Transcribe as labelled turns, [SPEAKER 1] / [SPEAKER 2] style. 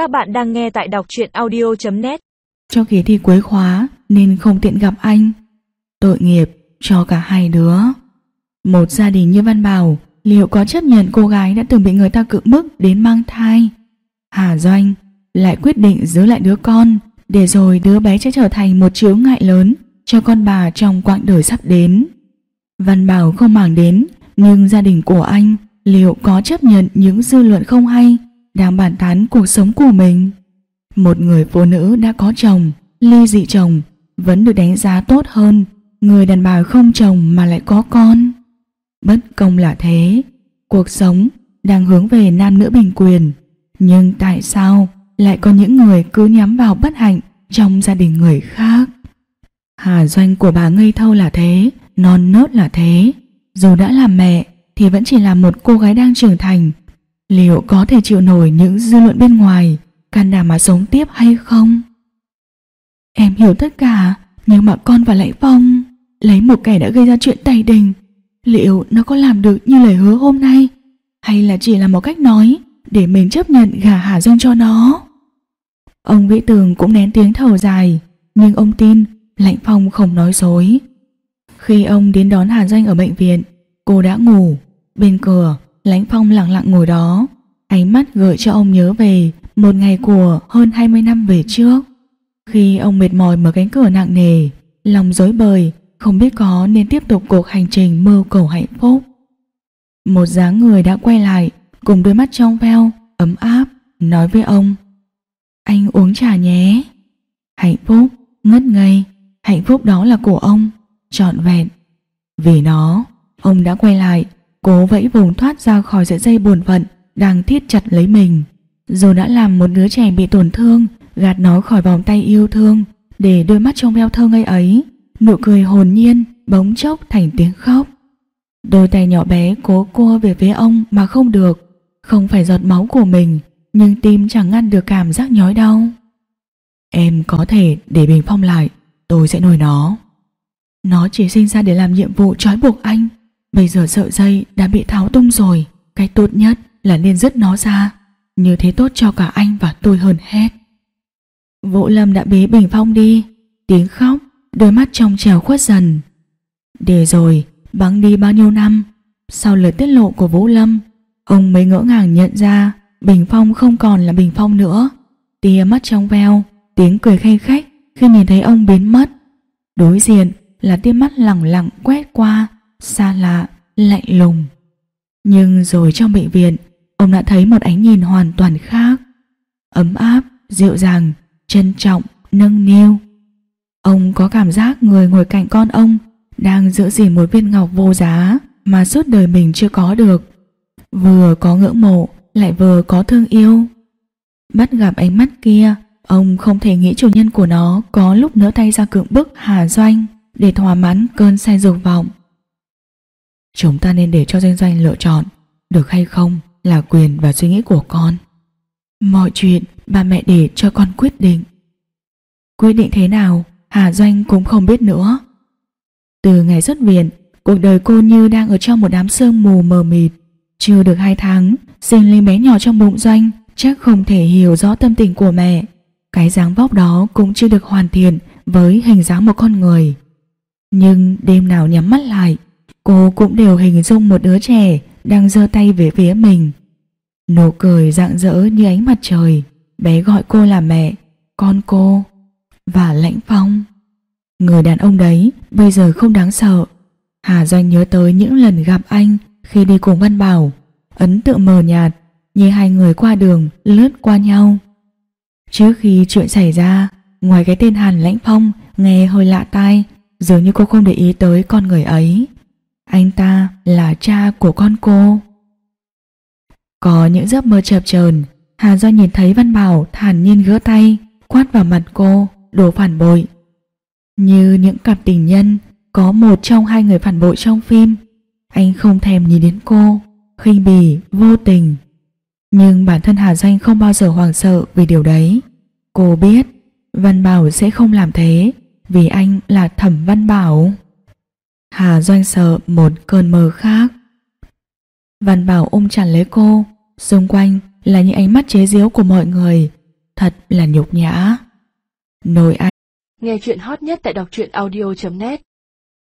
[SPEAKER 1] Các bạn đang nghe tại đọc truyện audio.net
[SPEAKER 2] Cho kỳ thi cuối khóa, nên không tiện gặp anh. Tội nghiệp cho cả hai đứa. Một gia đình như Văn Bảo, liệu có chấp nhận cô gái đã từng bị người ta cưỡng bức đến mang thai? Hà Doanh lại quyết định giữ lại đứa con, để rồi đứa bé sẽ trở thành một chiếu ngại lớn cho con bà trong quãng đời sắp đến. Văn Bảo không màng đến, nhưng gia đình của anh liệu có chấp nhận những dư luận không hay đang bàn tán cuộc sống của mình? Một người phụ nữ đã có chồng, ly dị chồng vẫn được đánh giá tốt hơn người đàn bà không chồng mà lại có con. Bất công là thế, cuộc sống đang hướng về nam nữ bình quyền, nhưng tại sao lại có những người cứ nhắm vào bất hạnh trong gia đình người khác? Hà doanh của bà ngây thâu là thế, non nớt là thế, dù đã là mẹ thì vẫn chỉ là một cô gái đang trưởng thành. Liệu có thể chịu nổi những dư luận bên ngoài, can đảm mà sống tiếp hay không? Em hiểu tất cả, nhưng mà con và Lãnh Phong lấy một kẻ đã gây ra chuyện tày đình, liệu nó có làm được như lời hứa hôm nay, hay là chỉ là một cách nói để mình chấp nhận gả Hà Dung cho nó? Ông Vĩ Tường cũng nén tiếng thở dài, nhưng ông tin Lãnh Phong không nói dối. Khi ông đến đón Hà Danh ở bệnh viện, cô đã ngủ. Bên cửa, Lãnh Phong lặng lặng ngồi đó, ánh mắt gợi cho ông nhớ về một ngày của hơn 20 năm về trước. Khi ông mệt mỏi mở cánh cửa nặng nề, lòng dối bời, không biết có nên tiếp tục cuộc hành trình mơ cầu hạnh phúc. Một dáng người đã quay lại, cùng đôi mắt trong veo, ấm áp, nói với ông. Anh uống trà nhé. Hạnh phúc, ngất ngây, hạnh phúc đó là của ông, trọn vẹn. Vì nó, ông đã quay lại, cố vẫy vùng thoát ra khỏi sợi dây buồn phận đang thiết chặt lấy mình. Dù đã làm một đứa trẻ bị tổn thương, gạt nó khỏi vòng tay yêu thương, để đôi mắt trong veo thơ ngây ấy, nụ cười hồn nhiên, bỗng chốc thành tiếng khóc. Đôi tay nhỏ bé cố cua về phía ông mà không được, không phải giọt máu của mình, nhưng tim chẳng ngăn được cảm giác nhói đau. Em có thể để bình phong lại, tôi sẽ nuôi nó. Nó chỉ sinh ra để làm nhiệm vụ trói buộc anh, bây giờ sợi dây đã bị tháo tung rồi, cái tốt nhất là nên dứt nó ra, như thế tốt cho cả anh và tôi hơn hết. Vũ Lâm đã bế Bình Phong đi, tiếng khóc, đôi mắt trong trèo khuất dần. Để rồi, bắn đi bao nhiêu năm, sau lời tiết lộ của Vũ Lâm, ông mới ngỡ ngàng nhận ra Bình Phong không còn là Bình Phong nữa. Tia mắt trong veo, tiếng cười khay khách khi nhìn thấy ông biến mất. Đối diện là tia mắt lẳng lặng quét qua, xa lạ, lạnh lùng. Nhưng rồi trong bệnh viện, ông đã thấy một ánh nhìn hoàn toàn khác. Ấm áp, dịu dàng, trân trọng, nâng niu. Ông có cảm giác người ngồi cạnh con ông đang giữ gìn một viên ngọc vô giá mà suốt đời mình chưa có được. Vừa có ngưỡng mộ, lại vừa có thương yêu. Bắt gặp ánh mắt kia, ông không thể nghĩ chủ nhân của nó có lúc nỡ tay ra cưỡng bức Hà Doanh để thỏa mãn cơn say dục vọng. Chúng ta nên để cho Doanh Doanh lựa chọn, được hay không là quyền và suy nghĩ của con. Mọi chuyện ba mẹ để cho con quyết định. Quyết định thế nào, Hà Doanh cũng không biết nữa. Từ ngày xuất viện, cuộc đời cô như đang ở trong một đám sương mù mờ mịt. Chưa được hai tháng, sinh linh bé nhỏ trong bụng Doanh chắc không thể hiểu rõ tâm tình của mẹ. Cái dáng vóc đó cũng chưa được hoàn thiện với hình dáng một con người. Nhưng đêm nào nhắm mắt lại, cô cũng đều hình dung một đứa trẻ đang giơ tay về phía mình. Nụ cười rạng rỡ như ánh mặt trời, bé gọi cô là mẹ, con cô và lãnh phong. Người đàn ông đấy bây giờ không đáng sợ. Hà Doanh nhớ tới những lần gặp anh khi đi cùng Văn Bảo, ấn tượng mờ nhạt như hai người qua đường lướt qua nhau. Trước khi chuyện xảy ra, ngoài cái tên Hàn Lãnh Phong nghe hơi lạ tai, dường như cô không để ý tới con người ấy. Anh ta là cha của con cô. Có những giấc mơ chập chờn, Hà Do nhìn thấy Văn Bảo thản nhiên gỡ tay, quát vào mặt cô, đồ phản bội. Như những cặp tình nhân, có một trong hai người phản bội trong phim, anh không thèm nhìn đến cô, khinh bỉ, vô tình. Nhưng bản thân Hà Doanh không bao giờ hoảng sợ vì điều đấy. Cô biết Văn Bảo sẽ không làm thế vì anh là Thẩm Văn Bảo. Hà Doanh sợ một cơn mơ khác. Văn Bảo ôm chặt lấy cô, xung quanh là những ánh mắt chế giễu của mọi người, thật là nhục nhã. Nồi anh
[SPEAKER 1] Nghe chuyện hot nhất tại đọc truyện audio.net